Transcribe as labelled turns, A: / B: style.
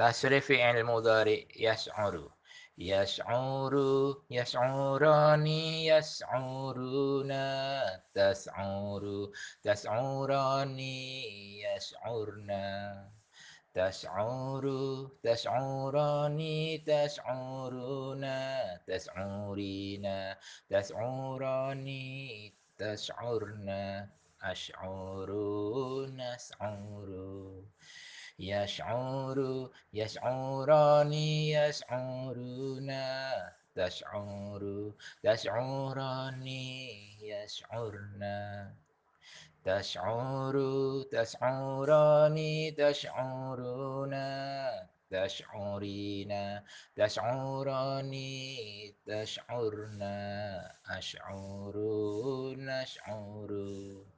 A: تصريف فعل مضارع يشعر. يشعر. يشعران يشعرون. تسعر تسعران يشعرن. تشعر. تشعران تشعرون. تشعرين. تشعران تشعرن. أشعر نشعر يشعر يشعران يشعرون تشعر تشعران يشعرن تشعر تشعران تشعرون تشعرين تشعران تشعرن أشعر. نشعر